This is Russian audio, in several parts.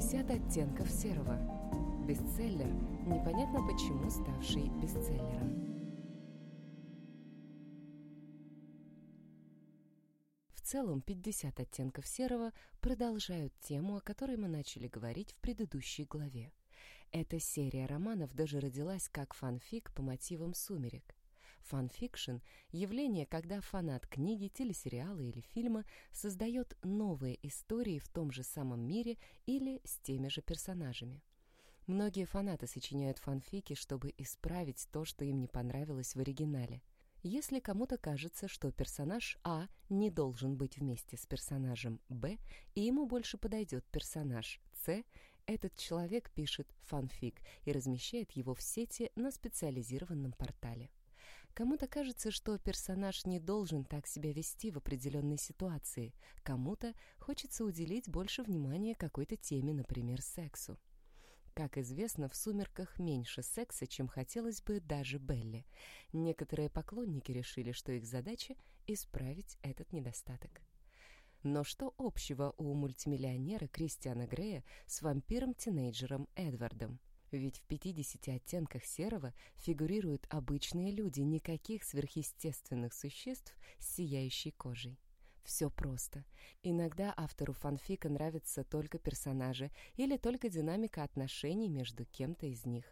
50 оттенков серого. Бестселлер, непонятно почему ставший бестселлером. В целом, 50 оттенков серого продолжают тему, о которой мы начали говорить в предыдущей главе. Эта серия романов даже родилась как фанфик по мотивам «Сумерек». Фанфикшн — явление, когда фанат книги, телесериала или фильма создает новые истории в том же самом мире или с теми же персонажами. Многие фанаты сочиняют фанфики, чтобы исправить то, что им не понравилось в оригинале. Если кому-то кажется, что персонаж А не должен быть вместе с персонажем Б, и ему больше подойдет персонаж С, этот человек пишет фанфик и размещает его в сети на специализированном портале. Кому-то кажется, что персонаж не должен так себя вести в определенной ситуации, кому-то хочется уделить больше внимания какой-то теме, например, сексу. Как известно, в «Сумерках» меньше секса, чем хотелось бы даже Белли. Некоторые поклонники решили, что их задача — исправить этот недостаток. Но что общего у мультимиллионера Кристиана Грея с вампиром-тинейджером Эдвардом? Ведь в 50 оттенках серого фигурируют обычные люди, никаких сверхъестественных существ с сияющей кожей. Все просто. Иногда автору фанфика нравятся только персонажи или только динамика отношений между кем-то из них.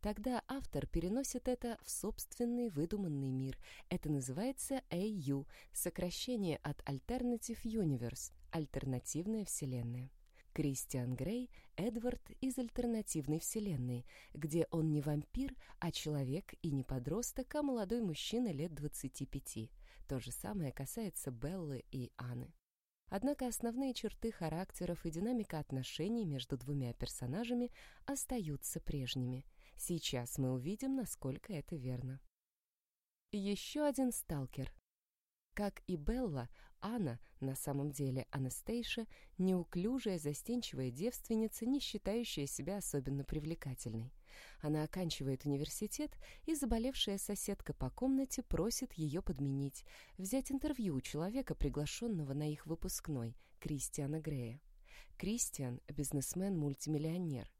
Тогда автор переносит это в собственный выдуманный мир. Это называется AU, сокращение от Alternative Universe, альтернативная вселенная. Кристиан Грей — Эдвард из альтернативной вселенной, где он не вампир, а человек и не подросток, а молодой мужчина лет 25. То же самое касается Беллы и Анны. Однако основные черты характеров и динамика отношений между двумя персонажами остаются прежними. Сейчас мы увидим, насколько это верно. Еще один сталкер. Как и Белла, Анна, на самом деле Анастейша, неуклюжая, застенчивая девственница, не считающая себя особенно привлекательной. Она оканчивает университет, и заболевшая соседка по комнате просит ее подменить, взять интервью у человека, приглашенного на их выпускной, Кристиана Грея. Кристиан — бизнесмен-мультимиллионер.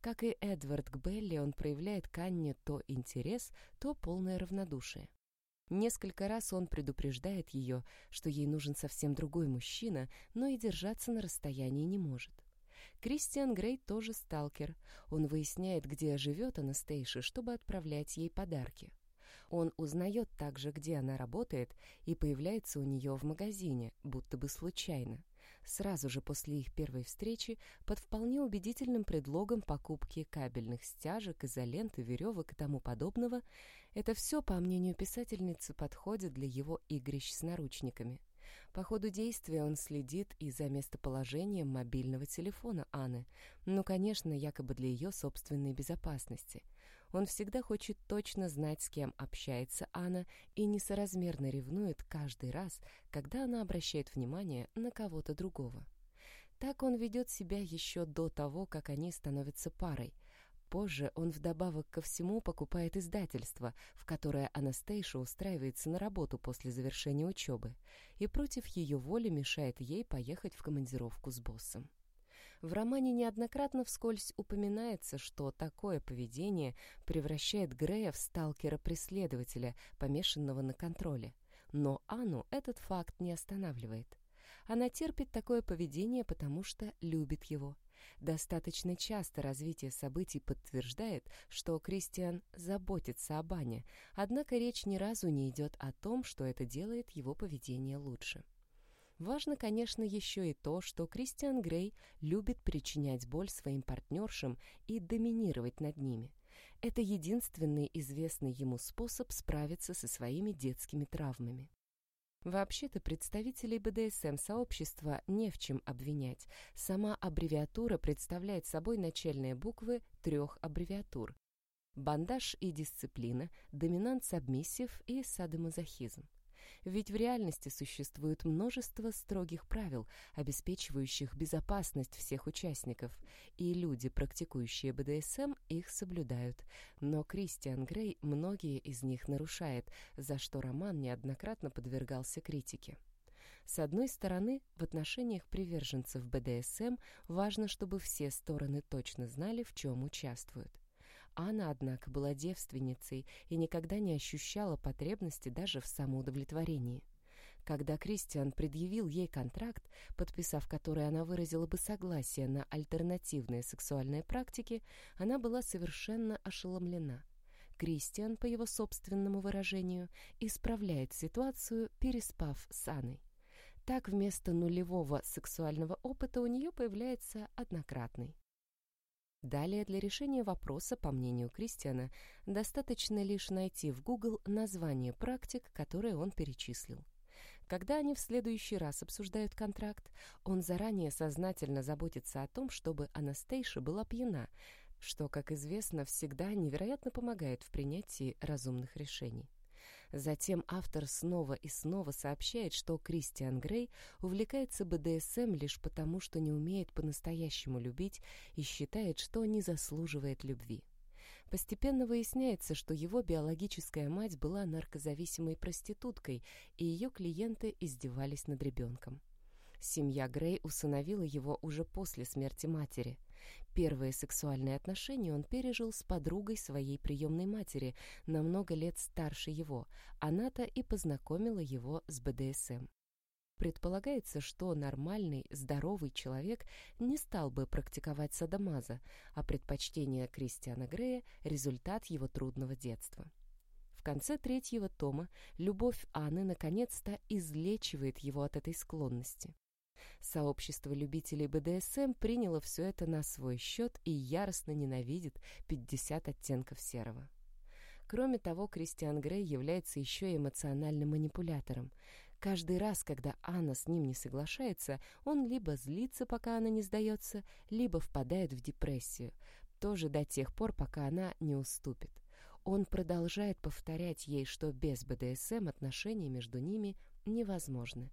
Как и Эдвард к Белли, он проявляет к Анне то интерес, то полное равнодушие. Несколько раз он предупреждает ее, что ей нужен совсем другой мужчина, но и держаться на расстоянии не может. Кристиан Грей тоже сталкер. Он выясняет, где живет Анастейша, чтобы отправлять ей подарки. Он узнает также, где она работает, и появляется у нее в магазине, будто бы случайно. Сразу же после их первой встречи, под вполне убедительным предлогом покупки кабельных стяжек, изоленты, веревок и тому подобного, это все, по мнению писательницы, подходит для его игрищ с наручниками. По ходу действия он следит и за местоположением мобильного телефона Анны, ну, конечно, якобы для ее собственной безопасности. Он всегда хочет точно знать, с кем общается Анна, и несоразмерно ревнует каждый раз, когда она обращает внимание на кого-то другого. Так он ведет себя еще до того, как они становятся парой, Позже он вдобавок ко всему покупает издательство, в которое Анастейша устраивается на работу после завершения учебы, и против ее воли мешает ей поехать в командировку с боссом. В романе неоднократно вскользь упоминается, что такое поведение превращает Грея в сталкера-преследователя, помешанного на контроле. Но Анну этот факт не останавливает. Она терпит такое поведение, потому что любит его. Достаточно часто развитие событий подтверждает, что Кристиан заботится о Бане, однако речь ни разу не идет о том, что это делает его поведение лучше. Важно, конечно, еще и то, что Кристиан Грей любит причинять боль своим партнершам и доминировать над ними. Это единственный известный ему способ справиться со своими детскими травмами. Вообще-то представителей БДСМ-сообщества не в чем обвинять. Сама аббревиатура представляет собой начальные буквы трех аббревиатур. Бандаж и дисциплина, доминант-сабмиссив и садомазохизм. Ведь в реальности существует множество строгих правил, обеспечивающих безопасность всех участников, и люди, практикующие БДСМ, их соблюдают. Но Кристиан Грей многие из них нарушает, за что роман неоднократно подвергался критике. С одной стороны, в отношениях приверженцев БДСМ важно, чтобы все стороны точно знали, в чем участвуют. Анна, однако, была девственницей и никогда не ощущала потребности даже в самоудовлетворении. Когда Кристиан предъявил ей контракт, подписав который она выразила бы согласие на альтернативные сексуальные практики, она была совершенно ошеломлена. Кристиан, по его собственному выражению, исправляет ситуацию, переспав с Анной. Так вместо нулевого сексуального опыта у нее появляется однократный. Далее для решения вопроса, по мнению Кристиана, достаточно лишь найти в Google название практик, которые он перечислил. Когда они в следующий раз обсуждают контракт, он заранее сознательно заботится о том, чтобы Анастейша была пьяна, что, как известно, всегда невероятно помогает в принятии разумных решений. Затем автор снова и снова сообщает, что Кристиан Грей увлекается БДСМ лишь потому, что не умеет по-настоящему любить и считает, что не заслуживает любви. Постепенно выясняется, что его биологическая мать была наркозависимой проституткой, и ее клиенты издевались над ребенком. Семья Грей усыновила его уже после смерти матери – Первые сексуальные отношения он пережил с подругой своей приемной матери, на много лет старше его. Она-то и познакомила его с БДСМ. Предполагается, что нормальный, здоровый человек не стал бы практиковать садомаза, а предпочтение Кристиана Грея – результат его трудного детства. В конце третьего тома любовь Анны наконец-то излечивает его от этой склонности. Сообщество любителей БДСМ приняло все это на свой счет и яростно ненавидит 50 оттенков серого. Кроме того, Кристиан Грей является еще и эмоциональным манипулятором. Каждый раз, когда Анна с ним не соглашается, он либо злится, пока она не сдается, либо впадает в депрессию, тоже до тех пор, пока она не уступит. Он продолжает повторять ей, что без БДСМ отношения между ними невозможны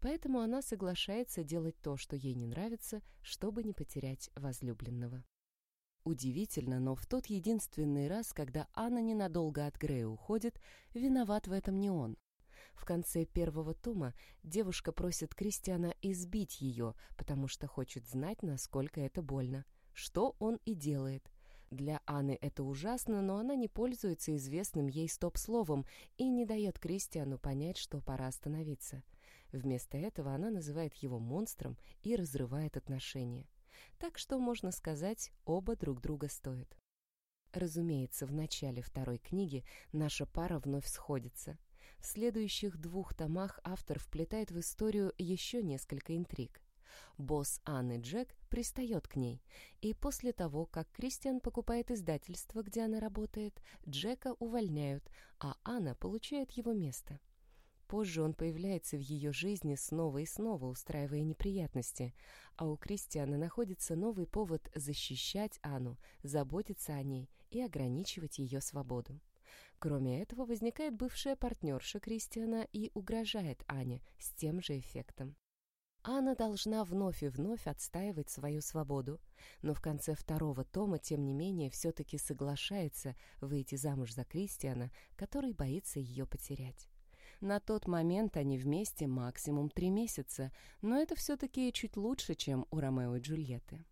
поэтому она соглашается делать то, что ей не нравится, чтобы не потерять возлюбленного. Удивительно, но в тот единственный раз, когда Анна ненадолго от Грея уходит, виноват в этом не он. В конце первого тома девушка просит Кристиана избить ее, потому что хочет знать, насколько это больно. Что он и делает. Для Анны это ужасно, но она не пользуется известным ей стоп-словом и не дает Кристиану понять, что пора остановиться. Вместо этого она называет его монстром и разрывает отношения. Так что, можно сказать, оба друг друга стоят. Разумеется, в начале второй книги наша пара вновь сходится. В следующих двух томах автор вплетает в историю еще несколько интриг. Босс Анны Джек пристает к ней, и после того, как Кристиан покупает издательство, где она работает, Джека увольняют, а Анна получает его место. Позже он появляется в ее жизни снова и снова, устраивая неприятности, а у Кристиана находится новый повод защищать Анну, заботиться о ней и ограничивать ее свободу. Кроме этого, возникает бывшая партнерша Кристиана и угрожает Ане с тем же эффектом. Анна должна вновь и вновь отстаивать свою свободу, но в конце второго тома, тем не менее, все-таки соглашается выйти замуж за Кристиана, который боится ее потерять. На тот момент они вместе максимум три месяца, но это все-таки чуть лучше, чем у Ромео и Джульетты.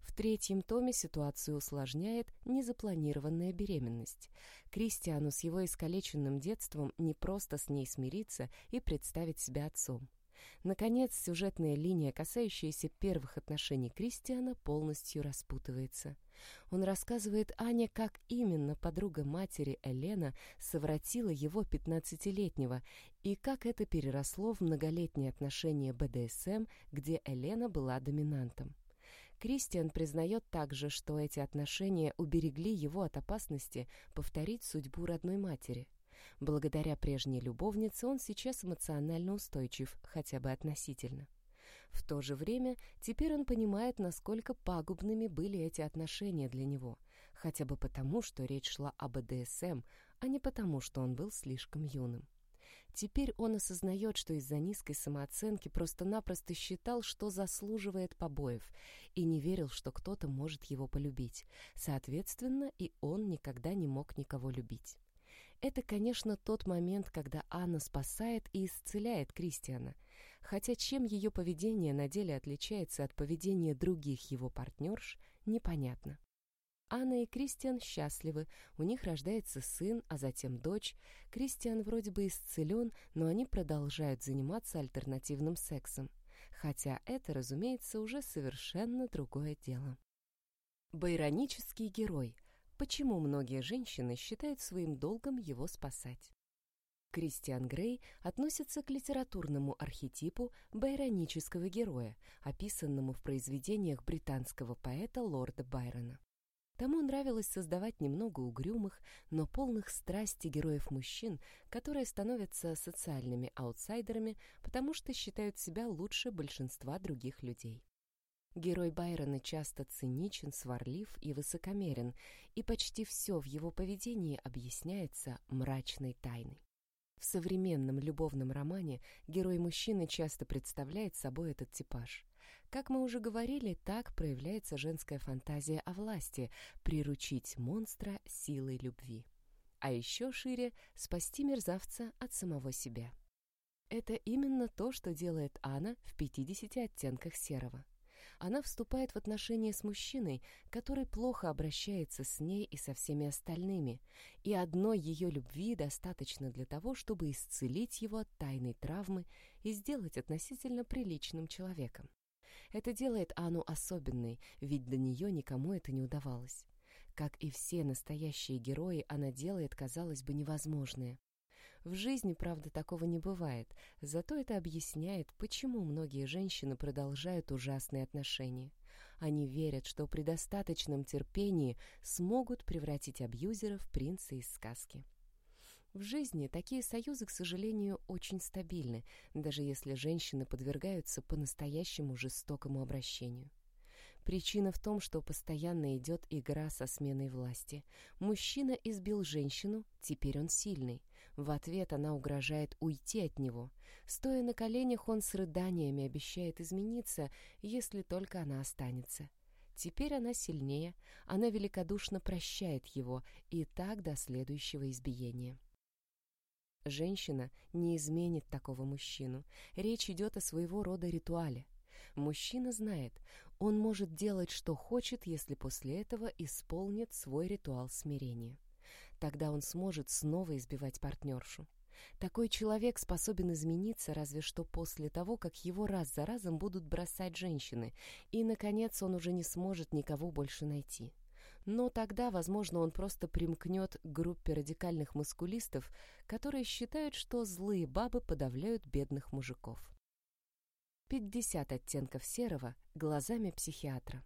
В третьем томе ситуацию усложняет незапланированная беременность. Кристиану с его искалеченным детством не просто с ней смириться и представить себя отцом. Наконец, сюжетная линия, касающаяся первых отношений Кристиана, полностью распутывается. Он рассказывает Ане, как именно подруга матери Элена совратила его пятнадцатилетнего и как это переросло в многолетние отношения БДСМ, где Элена была доминантом. Кристиан признает также, что эти отношения уберегли его от опасности повторить судьбу родной матери – Благодаря прежней любовнице он сейчас эмоционально устойчив, хотя бы относительно. В то же время теперь он понимает, насколько пагубными были эти отношения для него, хотя бы потому, что речь шла об БДСМ, а не потому, что он был слишком юным. Теперь он осознает, что из-за низкой самооценки просто-напросто считал, что заслуживает побоев, и не верил, что кто-то может его полюбить. Соответственно, и он никогда не мог никого любить. Это, конечно, тот момент, когда Анна спасает и исцеляет Кристиана. Хотя чем ее поведение на деле отличается от поведения других его партнерш, непонятно. Анна и Кристиан счастливы, у них рождается сын, а затем дочь. Кристиан вроде бы исцелен, но они продолжают заниматься альтернативным сексом. Хотя это, разумеется, уже совершенно другое дело. Байронический герой. Почему многие женщины считают своим долгом его спасать? Кристиан Грей относится к литературному архетипу байронического героя, описанному в произведениях британского поэта лорда Байрона. Тому нравилось создавать немного угрюмых, но полных страсти героев-мужчин, которые становятся социальными аутсайдерами, потому что считают себя лучше большинства других людей. Герой Байрона часто циничен, сварлив и высокомерен, и почти все в его поведении объясняется мрачной тайной. В современном любовном романе герой-мужчина часто представляет собой этот типаж. Как мы уже говорили, так проявляется женская фантазия о власти — приручить монстра силой любви. А еще шире — спасти мерзавца от самого себя. Это именно то, что делает Анна в «50 оттенках серого». Она вступает в отношения с мужчиной, который плохо обращается с ней и со всеми остальными, и одной ее любви достаточно для того, чтобы исцелить его от тайной травмы и сделать относительно приличным человеком. Это делает Анну особенной, ведь до нее никому это не удавалось. Как и все настоящие герои, она делает, казалось бы, невозможное. В жизни, правда, такого не бывает, зато это объясняет, почему многие женщины продолжают ужасные отношения. Они верят, что при достаточном терпении смогут превратить абьюзера в принца из сказки. В жизни такие союзы, к сожалению, очень стабильны, даже если женщины подвергаются по-настоящему жестокому обращению. Причина в том, что постоянно идет игра со сменой власти. Мужчина избил женщину, теперь он сильный. В ответ она угрожает уйти от него. Стоя на коленях, он с рыданиями обещает измениться, если только она останется. Теперь она сильнее, она великодушно прощает его, и так до следующего избиения. Женщина не изменит такого мужчину. Речь идет о своего рода ритуале. Мужчина знает, он может делать, что хочет, если после этого исполнит свой ритуал смирения. Тогда он сможет снова избивать партнершу. Такой человек способен измениться разве что после того, как его раз за разом будут бросать женщины, и, наконец, он уже не сможет никого больше найти. Но тогда, возможно, он просто примкнет к группе радикальных маскулистов, которые считают, что злые бабы подавляют бедных мужиков. 50 оттенков серого глазами психиатра.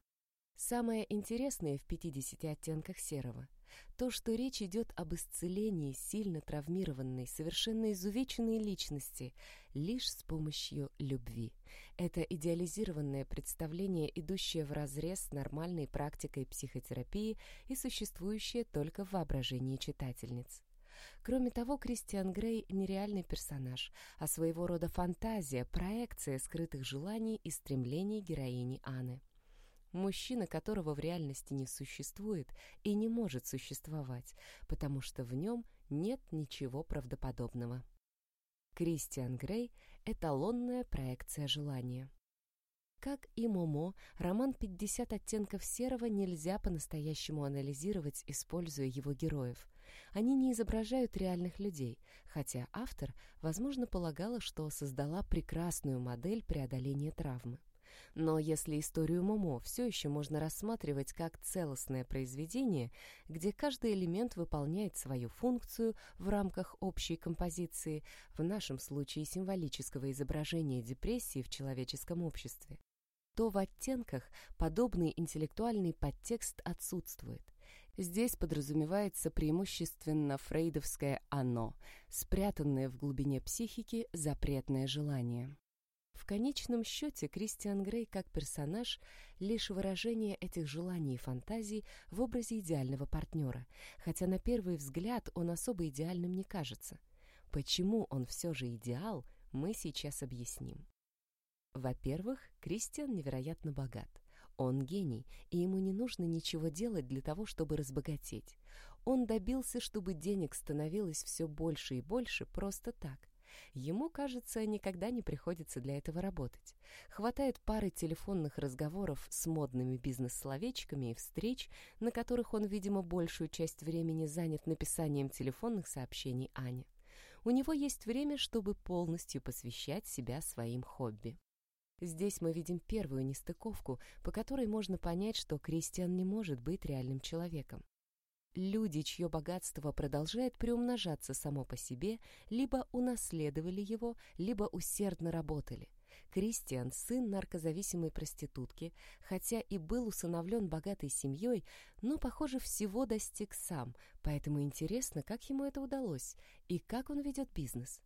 Самое интересное в 50 оттенках серого – то, что речь идет об исцелении сильно травмированной, совершенно изувеченной личности лишь с помощью любви. Это идеализированное представление, идущее вразрез с нормальной практикой психотерапии и существующее только в воображении читательниц. Кроме того, Кристиан Грей — нереальный персонаж, а своего рода фантазия, проекция скрытых желаний и стремлений героини Анны. Мужчина, которого в реальности не существует и не может существовать, потому что в нем нет ничего правдоподобного. Кристиан Грей — эталонная проекция желания. Как и Момо, роман «50 оттенков серого» нельзя по-настоящему анализировать, используя его героев. Они не изображают реальных людей, хотя автор, возможно, полагала, что создала прекрасную модель преодоления травмы. Но если историю Момо все еще можно рассматривать как целостное произведение, где каждый элемент выполняет свою функцию в рамках общей композиции, в нашем случае символического изображения депрессии в человеческом обществе, то в оттенках подобный интеллектуальный подтекст отсутствует. Здесь подразумевается преимущественно фрейдовское «оно», спрятанное в глубине психики запретное желание. В конечном счете Кристиан Грей как персонаж — лишь выражение этих желаний и фантазий в образе идеального партнера, хотя на первый взгляд он особо идеальным не кажется. Почему он все же идеал, мы сейчас объясним. Во-первых, Кристиан невероятно богат. Он гений, и ему не нужно ничего делать для того, чтобы разбогатеть. Он добился, чтобы денег становилось все больше и больше просто так. Ему, кажется, никогда не приходится для этого работать. Хватает пары телефонных разговоров с модными бизнес-словечками и встреч, на которых он, видимо, большую часть времени занят написанием телефонных сообщений Ане. У него есть время, чтобы полностью посвящать себя своим хобби. Здесь мы видим первую нестыковку, по которой можно понять, что Кристиан не может быть реальным человеком. Люди, чье богатство продолжает приумножаться само по себе, либо унаследовали его, либо усердно работали. Кристиан, сын наркозависимой проститутки, хотя и был усыновлен богатой семьей, но, похоже, всего достиг сам, поэтому интересно, как ему это удалось и как он ведет бизнес.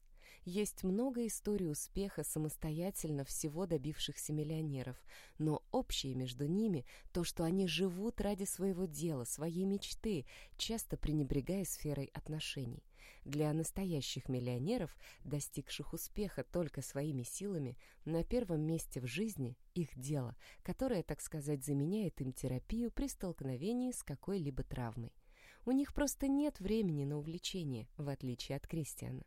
Есть много историй успеха самостоятельно всего добившихся миллионеров, но общее между ними то, что они живут ради своего дела, своей мечты, часто пренебрегая сферой отношений. Для настоящих миллионеров, достигших успеха только своими силами, на первом месте в жизни их дело, которое, так сказать, заменяет им терапию при столкновении с какой-либо травмой. У них просто нет времени на увлечение, в отличие от Кристиана.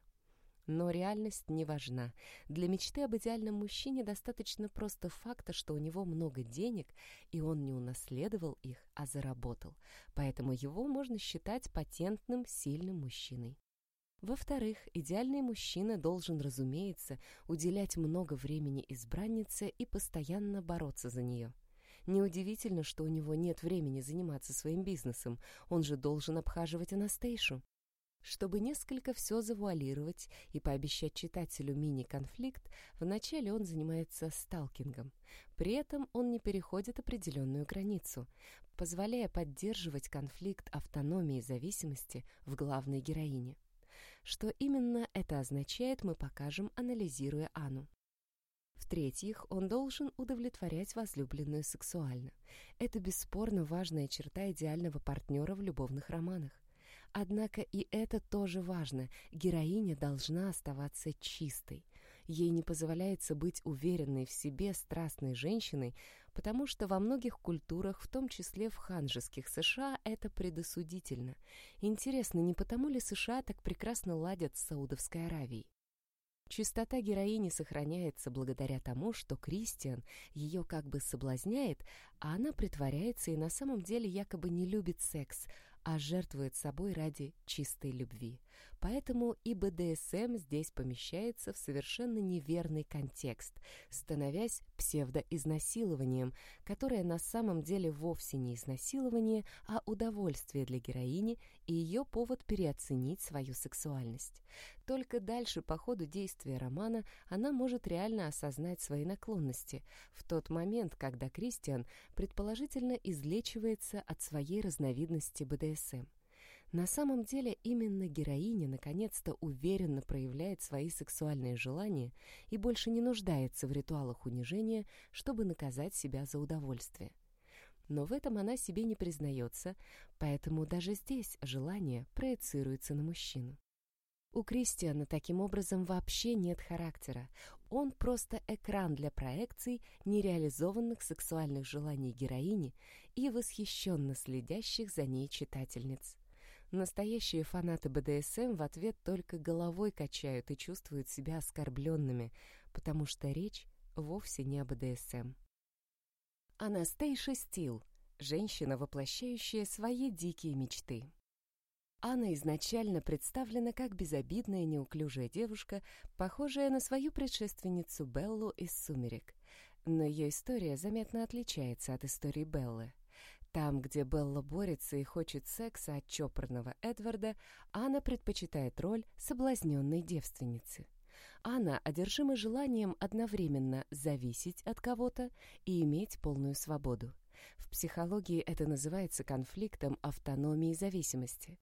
Но реальность не важна. Для мечты об идеальном мужчине достаточно просто факта, что у него много денег, и он не унаследовал их, а заработал. Поэтому его можно считать патентным, сильным мужчиной. Во-вторых, идеальный мужчина должен, разумеется, уделять много времени избраннице и постоянно бороться за нее. Неудивительно, что у него нет времени заниматься своим бизнесом, он же должен обхаживать Анастейшу. Чтобы несколько все завуалировать и пообещать читателю мини-конфликт, вначале он занимается сталкингом. При этом он не переходит определенную границу, позволяя поддерживать конфликт автономии и зависимости в главной героине. Что именно это означает, мы покажем, анализируя Анну. В-третьих, он должен удовлетворять возлюбленную сексуально. Это бесспорно важная черта идеального партнера в любовных романах. Однако и это тоже важно. Героиня должна оставаться чистой. Ей не позволяется быть уверенной в себе страстной женщиной, потому что во многих культурах, в том числе в ханжеских США, это предосудительно. Интересно, не потому ли США так прекрасно ладят с Саудовской Аравией? Чистота героини сохраняется благодаря тому, что Кристиан ее как бы соблазняет, а она притворяется и на самом деле якобы не любит секс, а жертвует собой ради чистой любви. Поэтому и БДСМ здесь помещается в совершенно неверный контекст, становясь псевдоизнасилованием, которое на самом деле вовсе не изнасилование, а удовольствие для героини и ее повод переоценить свою сексуальность. Только дальше по ходу действия романа она может реально осознать свои наклонности, в тот момент, когда Кристиан предположительно излечивается от своей разновидности БДСМ. На самом деле именно героиня наконец-то уверенно проявляет свои сексуальные желания и больше не нуждается в ритуалах унижения, чтобы наказать себя за удовольствие. Но в этом она себе не признается, поэтому даже здесь желание проецируется на мужчину. У Кристиана таким образом вообще нет характера. Он просто экран для проекций нереализованных сексуальных желаний героини и восхищенно следящих за ней читательниц. Настоящие фанаты БДСМ в ответ только головой качают и чувствуют себя оскорбленными, потому что речь вовсе не о БДСМ. Анастейша Стил – женщина, воплощающая свои дикие мечты. Анна изначально представлена как безобидная неуклюжая девушка, похожая на свою предшественницу Беллу из «Сумерек». Но ее история заметно отличается от истории Беллы. Там, где Белла борется и хочет секса от чопорного Эдварда, Анна предпочитает роль соблазненной девственницы. Анна одержима желанием одновременно зависеть от кого-то и иметь полную свободу. В психологии это называется конфликтом автономии и зависимости.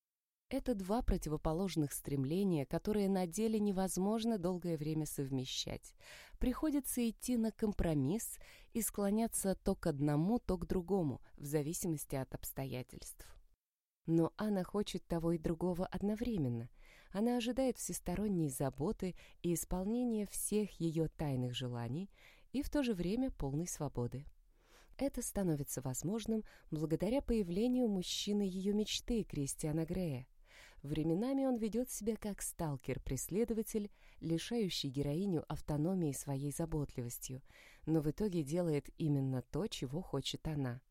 Это два противоположных стремления, которые на деле невозможно долгое время совмещать. Приходится идти на компромисс и склоняться то к одному, то к другому, в зависимости от обстоятельств. Но Анна хочет того и другого одновременно. Она ожидает всесторонней заботы и исполнения всех ее тайных желаний и в то же время полной свободы. Это становится возможным благодаря появлению мужчины ее мечты Кристиана Грея. Временами он ведет себя как сталкер-преследователь, лишающий героиню автономии своей заботливостью, но в итоге делает именно то, чего хочет она.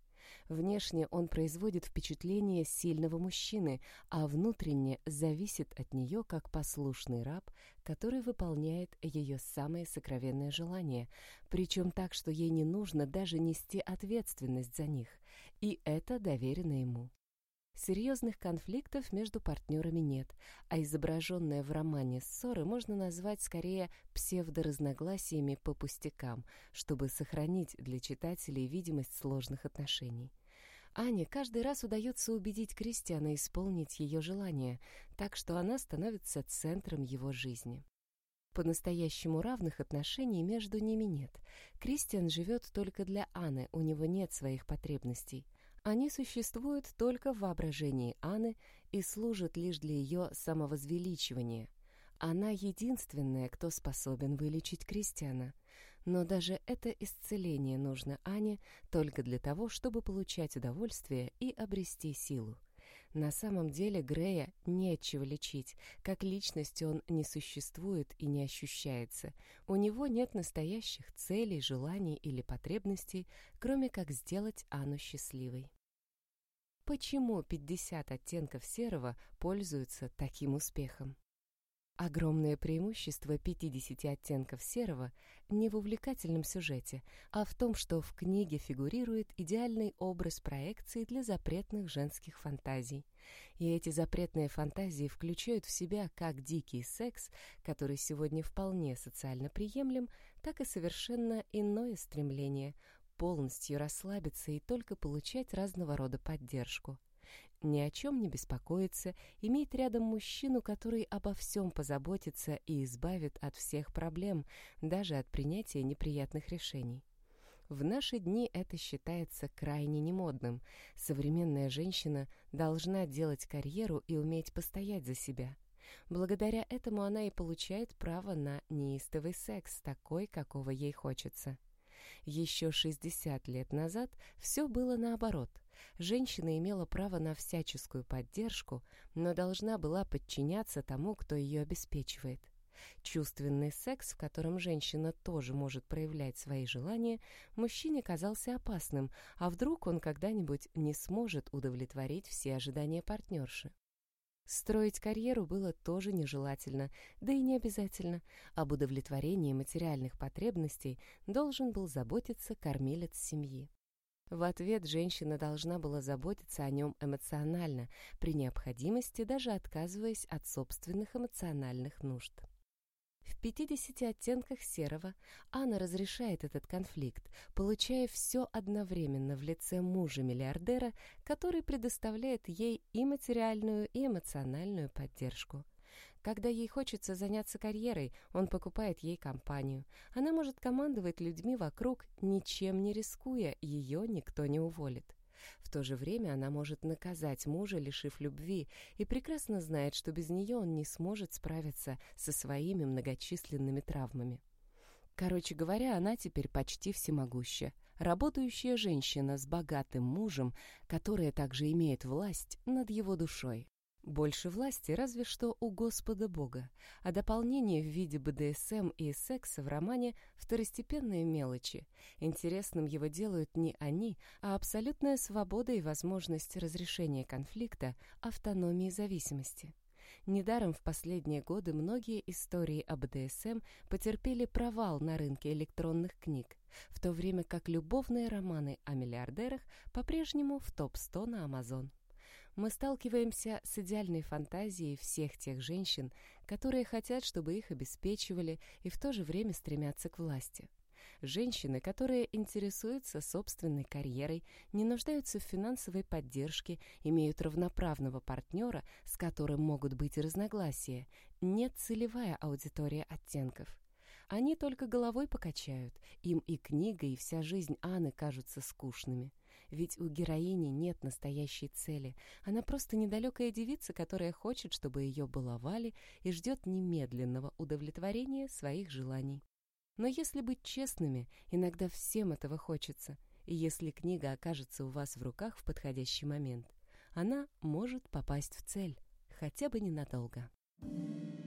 Внешне он производит впечатление сильного мужчины, а внутренне зависит от нее как послушный раб, который выполняет ее самые сокровенные желания, причем так, что ей не нужно даже нести ответственность за них, и это доверено ему. Серьезных конфликтов между партнерами нет, а изображенные в романе ссоры можно назвать скорее псевдоразногласиями по пустякам, чтобы сохранить для читателей видимость сложных отношений. Ане каждый раз удается убедить Кристиана исполнить ее желание, так что она становится центром его жизни. По-настоящему равных отношений между ними нет. Кристиан живет только для Анны, у него нет своих потребностей. Они существуют только в воображении Анны и служат лишь для ее самовозвеличивания. Она единственная, кто способен вылечить Кристиана. Но даже это исцеление нужно Ане только для того, чтобы получать удовольствие и обрести силу. На самом деле Грея нечего лечить, как личность он не существует и не ощущается. У него нет настоящих целей, желаний или потребностей, кроме как сделать Анну счастливой. Почему 50 оттенков серого пользуются таким успехом? Огромное преимущество 50 оттенков серого не в увлекательном сюжете, а в том, что в книге фигурирует идеальный образ проекции для запретных женских фантазий. И эти запретные фантазии включают в себя как дикий секс, который сегодня вполне социально приемлем, так и совершенно иное стремление — полностью расслабиться и только получать разного рода поддержку ни о чем не беспокоиться, иметь рядом мужчину, который обо всем позаботится и избавит от всех проблем, даже от принятия неприятных решений. В наши дни это считается крайне немодным. Современная женщина должна делать карьеру и уметь постоять за себя. Благодаря этому она и получает право на неистовый секс, такой, какого ей хочется. Еще 60 лет назад все было наоборот – женщина имела право на всяческую поддержку, но должна была подчиняться тому, кто ее обеспечивает. Чувственный секс, в котором женщина тоже может проявлять свои желания, мужчине казался опасным, а вдруг он когда-нибудь не сможет удовлетворить все ожидания партнерши. Строить карьеру было тоже нежелательно, да и не обязательно. Об удовлетворении материальных потребностей должен был заботиться кормилец семьи. В ответ женщина должна была заботиться о нем эмоционально, при необходимости даже отказываясь от собственных эмоциональных нужд. В 50 оттенках серого Анна разрешает этот конфликт, получая все одновременно в лице мужа-миллиардера, который предоставляет ей и материальную, и эмоциональную поддержку. Когда ей хочется заняться карьерой, он покупает ей компанию. Она может командовать людьми вокруг, ничем не рискуя, ее никто не уволит. В то же время она может наказать мужа, лишив любви, и прекрасно знает, что без нее он не сможет справиться со своими многочисленными травмами. Короче говоря, она теперь почти всемогуща. Работающая женщина с богатым мужем, которая также имеет власть над его душой. Больше власти разве что у Господа Бога, а дополнение в виде БДСМ и секса в романе – второстепенные мелочи. Интересным его делают не они, а абсолютная свобода и возможность разрешения конфликта, автономии зависимости. Недаром в последние годы многие истории о БДСМ потерпели провал на рынке электронных книг, в то время как любовные романы о миллиардерах по-прежнему в топ-100 на Amazon мы сталкиваемся с идеальной фантазией всех тех женщин, которые хотят, чтобы их обеспечивали и в то же время стремятся к власти. Женщины, которые интересуются собственной карьерой, не нуждаются в финансовой поддержке, имеют равноправного партнера, с которым могут быть разногласия, нет целевая аудитория оттенков. Они только головой покачают, им и книга, и вся жизнь Анны кажутся скучными. Ведь у героини нет настоящей цели. Она просто недалекая девица, которая хочет, чтобы ее баловали и ждет немедленного удовлетворения своих желаний. Но если быть честными, иногда всем этого хочется. И если книга окажется у вас в руках в подходящий момент, она может попасть в цель. хотя бы ненадолго. Thank you